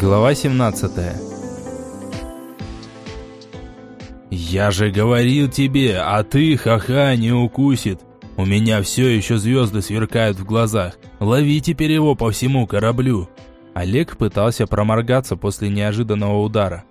Глава 17 «Я же говорил тебе, а ты, ха-ха, не укусит. У меня все еще звезды сверкают в глазах. Лови теперь его по всему кораблю». Олег пытался проморгаться после неожиданного удара.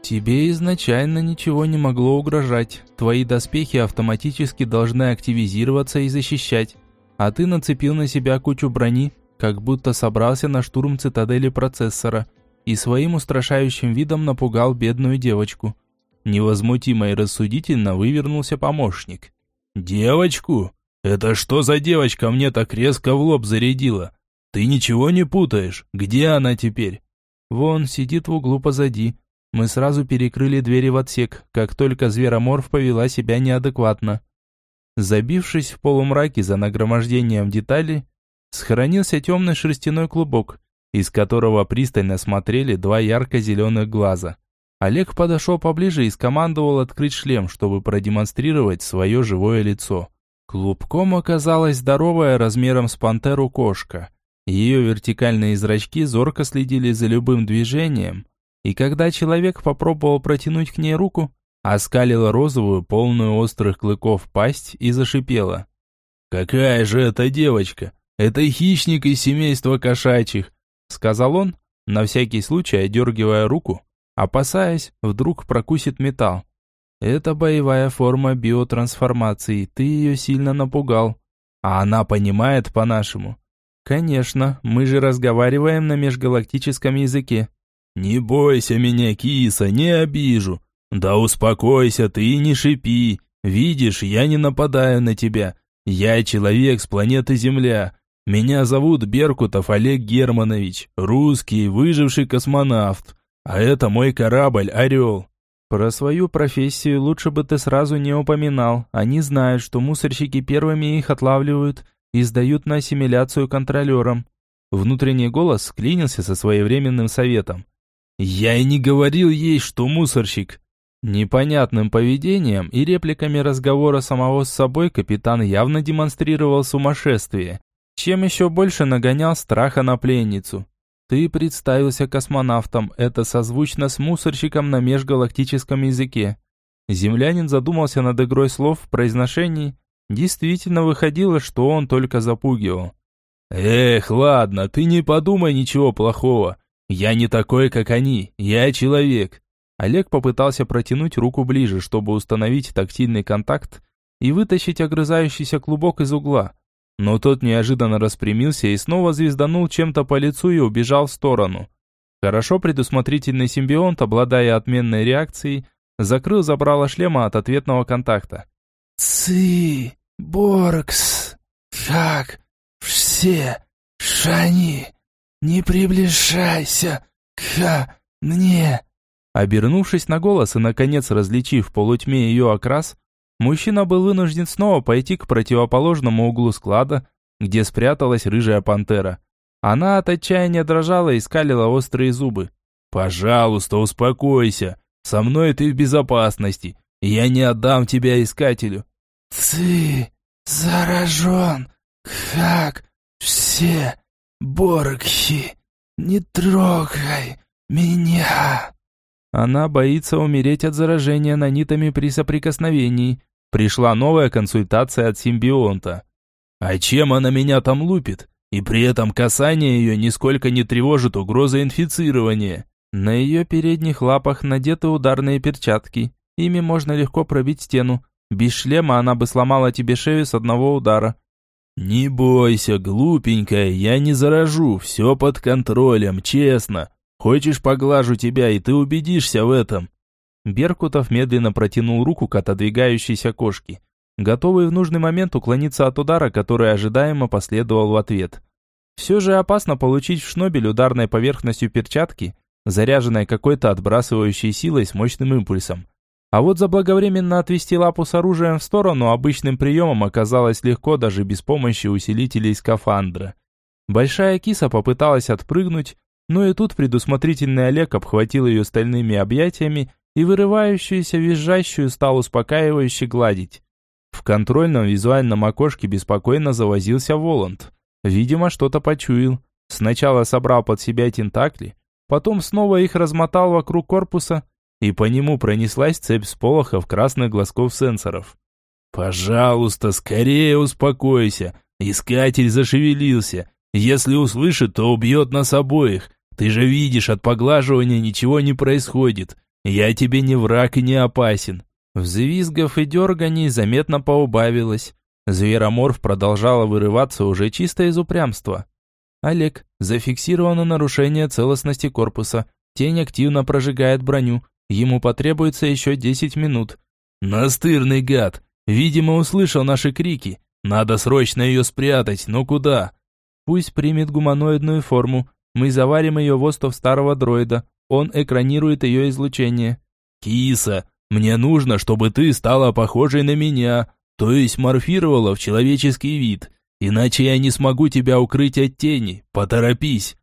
«Тебе изначально ничего не могло угрожать. Твои доспехи автоматически должны активизироваться и защищать. А ты нацепил на себя кучу брони, как будто собрался на штурм цитадели процессора и своим устрашающим видом напугал бедную девочку. Невозмутимо и рассудительно вывернулся помощник. «Девочку? Это что за девочка мне так резко в лоб зарядила? Ты ничего не путаешь? Где она теперь?» «Вон, сидит в углу позади. Мы сразу перекрыли двери в отсек, как только звероморф повела себя неадекватно». Забившись в полумраке за нагромождением деталей, схоронился темный шерстяной клубок, из которого пристально смотрели два ярко-зеленых глаза. Олег подошел поближе и скомандовал открыть шлем, чтобы продемонстрировать свое живое лицо. Клубком оказалась здоровая размером с пантеру кошка. Ее вертикальные зрачки зорко следили за любым движением, и когда человек попробовал протянуть к ней руку, оскалила розовую, полную острых клыков пасть и зашипела. «Какая же это девочка! Это хищник из семейства кошачьих!» Сказал он, на всякий случай одергивая руку, опасаясь, вдруг прокусит металл. Это боевая форма биотрансформации, ты ее сильно напугал. А она понимает по-нашему. Конечно, мы же разговариваем на межгалактическом языке. Не бойся меня, киса, не обижу. Да успокойся ты и не шипи. Видишь, я не нападаю на тебя. Я человек с планеты Земля. Меня зовут Беркутов Олег Германович, русский, выживший космонавт. А это мой корабль «Орел». Про свою профессию лучше бы ты сразу не упоминал. Они знают, что мусорщики первыми их отлавливают и сдают на ассимиляцию контролерам. Внутренний голос склинился со своевременным советом. «Я и не говорил ей, что мусорщик». Непонятным поведением и репликами разговора самого с собой капитан явно демонстрировал сумасшествие чем еще больше нагонял страха на пленницу. Ты представился космонавтом, это созвучно с мусорщиком на межгалактическом языке. Землянин задумался над игрой слов в произношении. Действительно выходило, что он только запугивал. «Эх, ладно, ты не подумай ничего плохого. Я не такой, как они, я человек». Олег попытался протянуть руку ближе, чтобы установить тактильный контакт и вытащить огрызающийся клубок из угла. Но тот неожиданно распрямился и снова звезданул чем-то по лицу и убежал в сторону. Хорошо предусмотрительный симбионт, обладая отменной реакцией, закрыл забрало шлема от ответного контакта. «Ци, Боркс, как все шани, не приближайся к мне!» Обернувшись на голос и, наконец, различив в полутьме ее окрас, Мужчина был вынужден снова пойти к противоположному углу склада, где спряталась рыжая пантера. Она от отчаяния дрожала и скалила острые зубы. «Пожалуйста, успокойся. Со мной ты в безопасности. Я не отдам тебя искателю». «Ты заражен, как все боргхи. Не трогай меня». Она боится умереть от заражения нанитами при соприкосновении. Пришла новая консультация от симбионта. А чем она меня там лупит? И при этом касание ее нисколько не тревожит угроза инфицирования. На ее передних лапах надеты ударные перчатки. Ими можно легко пробить стену. Без шлема она бы сломала тебе шею с одного удара. «Не бойся, глупенькая, я не заражу, все под контролем, честно. Хочешь, поглажу тебя, и ты убедишься в этом». Беркутов медленно протянул руку к отодвигающейся кошке, готовый в нужный момент уклониться от удара, который ожидаемо последовал в ответ. Все же опасно получить в шнобель ударной поверхностью перчатки, заряженной какой-то отбрасывающей силой с мощным импульсом. А вот заблаговременно отвести лапу с оружием в сторону обычным приемом оказалось легко даже без помощи усилителей скафандра. Большая киса попыталась отпрыгнуть, но и тут предусмотрительный Олег обхватил ее стальными объятиями и вырывающуюся визжащую стал успокаивающе гладить. В контрольном визуальном окошке беспокойно завозился Воланд. Видимо, что-то почуял. Сначала собрал под себя тентакли, потом снова их размотал вокруг корпуса, и по нему пронеслась цепь сполохов красных глазков сенсоров. «Пожалуйста, скорее успокойся. Искатель зашевелился. Если услышит, то убьет нас обоих. Ты же видишь, от поглаживания ничего не происходит. Я тебе не враг и не опасен». Взвизгов и дерганий заметно поубавилось. Звероморф продолжала вырываться уже чисто из упрямства. «Олег, зафиксировано нарушение целостности корпуса. Тень активно прожигает броню. Ему потребуется еще 10 минут». «Настырный гад! Видимо, услышал наши крики. Надо срочно ее спрятать, но куда?» «Пусть примет гуманоидную форму. Мы заварим ее в остов старого дроида. Он экранирует ее излучение». «Киса, мне нужно, чтобы ты стала похожей на меня, то есть морфировала в человеческий вид. Иначе я не смогу тебя укрыть от тени. Поторопись.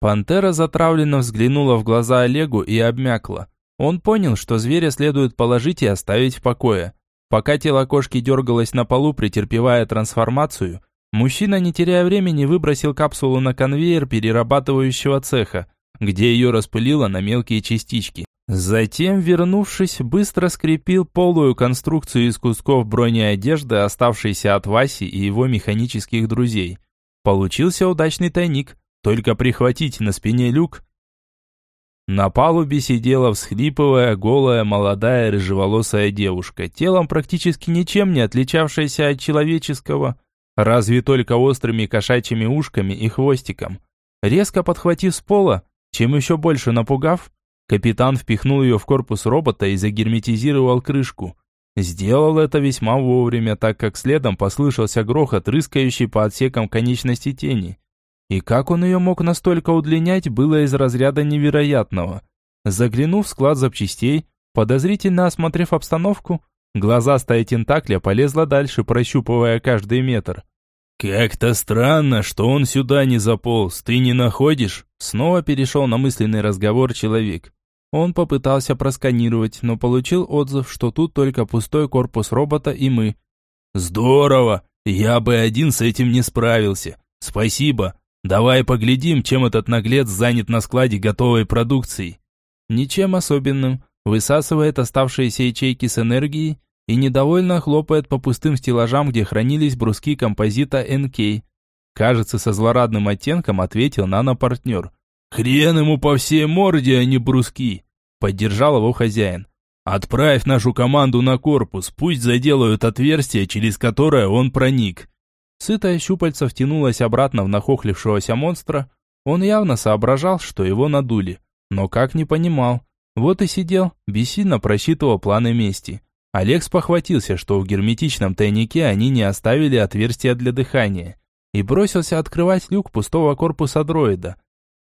Пантера затравленно взглянула в глаза Олегу и обмякла. Он понял, что зверя следует положить и оставить в покое. Пока тело кошки дергалось на полу, претерпевая трансформацию, мужчина, не теряя времени, выбросил капсулу на конвейер перерабатывающего цеха, где ее распылило на мелкие частички. Затем, вернувшись, быстро скрепил полую конструкцию из кусков бронеодежды, оставшейся от Васи и его механических друзей. Получился удачный тайник, только прихватить на спине люк. На палубе сидела, всхлипывая, голая, молодая, рыжеволосая девушка, телом практически ничем не отличавшаяся от человеческого, разве только острыми кошачьими ушками и хвостиком. Резко подхватив с пола, чем еще больше напугав, Капитан впихнул ее в корпус робота и загерметизировал крышку. Сделал это весьма вовремя, так как следом послышался грохот, рыскающий по отсекам конечности тени. И как он ее мог настолько удлинять, было из разряда невероятного. Заглянув в склад запчастей, подозрительно осмотрев обстановку, глазастая тентакля полезла дальше, прощупывая каждый метр. «Как-то странно, что он сюда не заполз, ты не находишь?» Снова перешел на мысленный разговор человек. Он попытался просканировать, но получил отзыв, что тут только пустой корпус робота и мы. «Здорово! Я бы один с этим не справился. Спасибо. Давай поглядим, чем этот наглец занят на складе готовой продукции». «Ничем особенным. Высасывает оставшиеся ячейки с энергией и недовольно хлопает по пустым стеллажам, где хранились бруски композита НК. Кажется, со злорадным оттенком ответил нанопартнер. «Хрен ему по всей морде, а не бруски!» Поддержал его хозяин. «Отправь нашу команду на корпус, пусть заделают отверстие, через которое он проник». Сытая щупальца втянулась обратно в нахохлившегося монстра. Он явно соображал, что его надули, но как не понимал. Вот и сидел, бессильно просчитывал планы мести. Олег похватился, что в герметичном тайнике они не оставили отверстия для дыхания, и бросился открывать люк пустого корпуса дроида.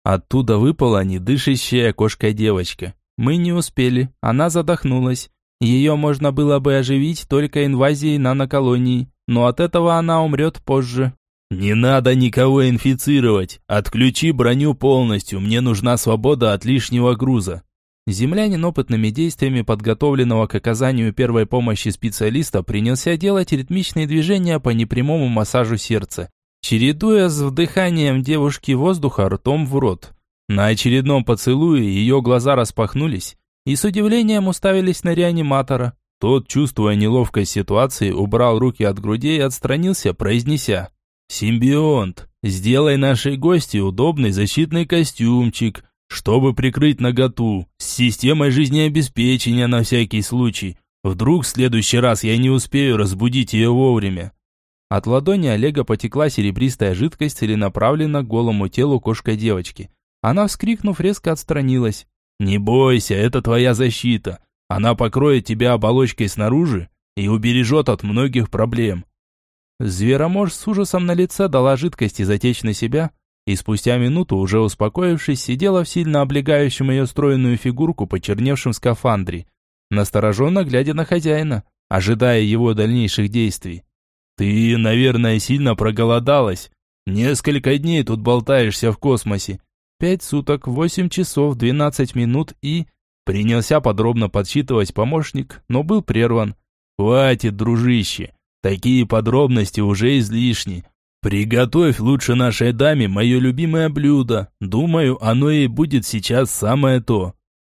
Оттуда выпала недышащая кошка-девочка. Мы не успели, она задохнулась. Ее можно было бы оживить только инвазией наноколоний, но от этого она умрет позже. «Не надо никого инфицировать. Отключи броню полностью, мне нужна свобода от лишнего груза». Землянин опытными действиями подготовленного к оказанию первой помощи специалиста принялся делать ритмичные движения по непрямому массажу сердца, чередуя с вдыханием девушки воздуха ртом в рот. На очередном поцелуе ее глаза распахнулись и с удивлением уставились на реаниматора. Тот, чувствуя неловкость ситуации, убрал руки от груди и отстранился, произнеся «Симбионт, сделай нашей гости удобный защитный костюмчик, чтобы прикрыть наготу, с системой жизнеобеспечения на всякий случай. Вдруг в следующий раз я не успею разбудить ее вовремя». От ладони Олега потекла серебристая жидкость, целенаправленно к голому телу кошка-девочки. Она, вскрикнув, резко отстранилась. «Не бойся, это твоя защита. Она покроет тебя оболочкой снаружи и убережет от многих проблем». Зверомож с ужасом на лице дала жидкость изотечь на себя, и спустя минуту, уже успокоившись, сидела в сильно облегающем ее стройную фигурку почерневшем скафандре, настороженно глядя на хозяина, ожидая его дальнейших действий. «Ты, наверное, сильно проголодалась. Несколько дней тут болтаешься в космосе. Пять суток, восемь часов, двенадцать минут и...» Принялся подробно подсчитывать помощник, но был прерван. «Хватит, дружище, такие подробности уже излишни. Приготовь лучше нашей даме мое любимое блюдо. Думаю, оно ей будет сейчас самое то.